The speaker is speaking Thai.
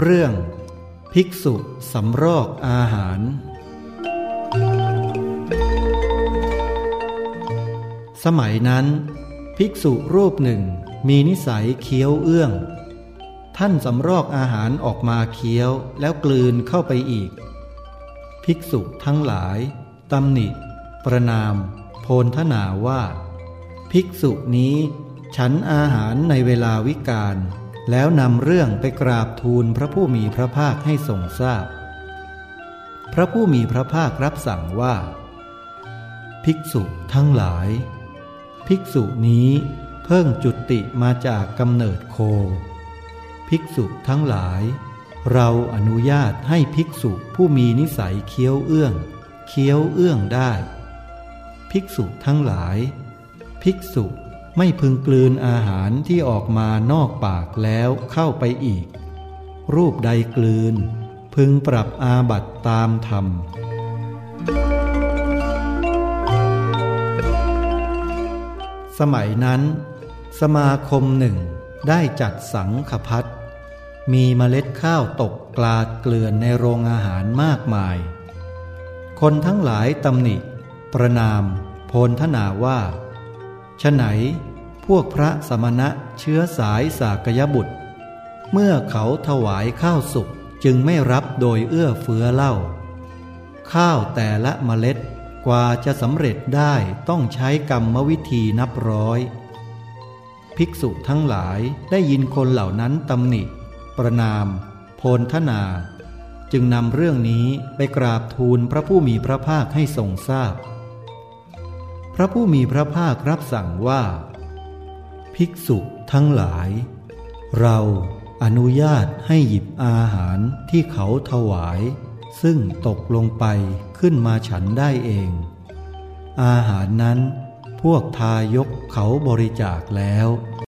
เรื่องภิกษุสำรอกอาหาร สมัยนั้น ภิกษุรูปหนึ่งมีนิสัยเคี้ยวเอื้อง ท่านสำรอกอาหารออกมาเคี้ยวแล้วกลืนเข้าไปอีก ภิกษุทั้งหลายตำหนิ ประนาม โพนทนาว่า ภิกษุนี้ ฉันอาหารในเวลาวิกาล แล้วนำเรื่องไปกราบทูลพระผู้มีพระภาคให้ทรงทราบพพระผู้มีพระภาครับสั่งว่า ภิกษุทั้งหลาย ภิกษุนี้เพิ่งจุติมาจากกำเนิดโค ภิกษุทั้งหลาย เราอนุญาตให้ภิกษุผู้มีนิสัยเคี้ยวเอื้อง เคี้ยวเอื้องได้ ภิกษุทั้งหลาย ภิกษุ ไม่พึงกลืนอาหารที่ออกมานอกปากแล้วเข้าไปอีก รูปใดกลืน พึงปรับอาบัตตามธรรม สมัยนั้น สมาคมหนึ่งได้จัดสังขพัดมีเมล็ดข้าวตกกลาดเกลื่อนในโรงอาหารมากมาย คนทั้งหลายตำหนิ ประนาม โพนทนาว่าฉไหน พวกพระสมณะเชื้อสายสากยบุตร เมื่อเขาถวายข้าวสุกจึงไม่รับโดยเอื้อเฟื้อเล่า ข้าวแต่ละเมล็ดกว่าจะสำเร็จได้ต้องใช้กรรมวิธีนับร้อย ภิกษุทั้งหลายได้ยินคนเหล่านั้นตำหนิ ประนาม โพนทนา จึงนำเรื่องนี้ไปกราบทูลพระผู้มีพระภาคให้ทรงทราบพพระผู้มีพระภาครับสั่งว่า ภิกษุทั้งหลาย เราอนุญาตให้หยิบอาหารที่เขาถวาย ซึ่งตกลงไปขึ้นมาฉันได้เอง อาหารนั้นพวกทายกเขาบริจาคแล้ว